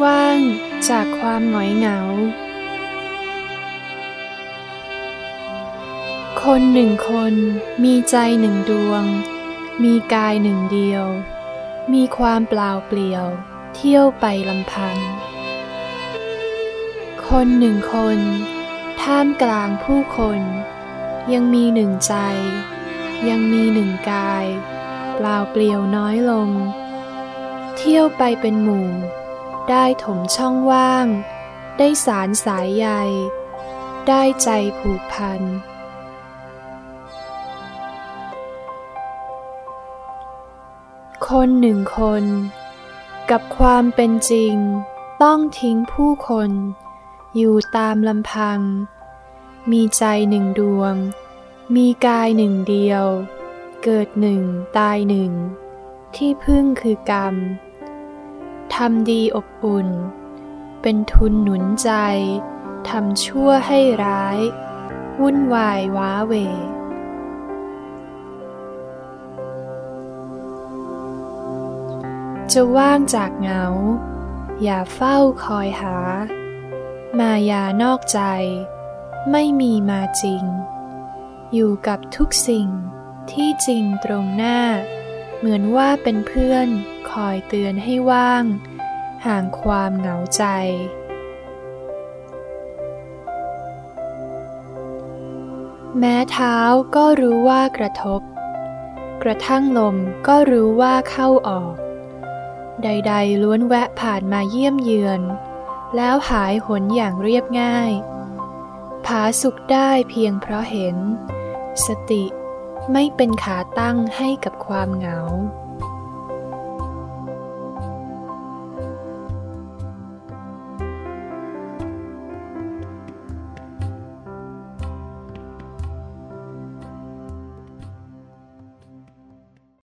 ว่างจากความหงอยเหงา คนหนึ่งคนมีใจหนึ่งดวง มีกายหนึ่งเดียว มีความเปล่าเปลี่ยว เที่ยวไปลำพัง คนหนึ่งคน ท่ามกลางผู้คน ยังมีหนึ่งใจ ยังมีหนึ่งกาย เปล่าเปลี่ยวน้อยลง เที่ยวไปเป็นหมู่ ได้ถมช่องว่าง ได้สารสายใยได้ใจผูกพัน คนหนึ่งคน กับความเป็นจริง ต้องทิ้งผู้คน อยู่ตามลำพัง มีใจหนึ่งดวง มีกายหนึ่งเดียว เกิดหนึ่งตายหนึ่ง ที่พึ่งคือกรรม ทำดีอบอุ่น เป็นทุนหนุนใจ ทำชั่วให้ร้าย วุ่นวายว้าเวจะว่างจากเหงา อย่าเฝ้าคอยหา มายานอกใจ ไม่มีมาจริง อยู่กับทุกสิ่งที่จริงตรงหน้า เหมือนว่าเป็นเพื่อน คอยเตือนให้ว่าง ห่างความเหงาใจ แม้เท้าก็รู้ว่ากระทบ กระทั่งลมก็รู้ว่าเข้าออก ใดๆล้วนแวะผ่านมาเยี่ยมเยือน แล้วหายหนอย่างเรียบง่ายผาสุขได้เพียงเพราะเห็น สติไม่เป็นขาตั้งให้กับความเหงา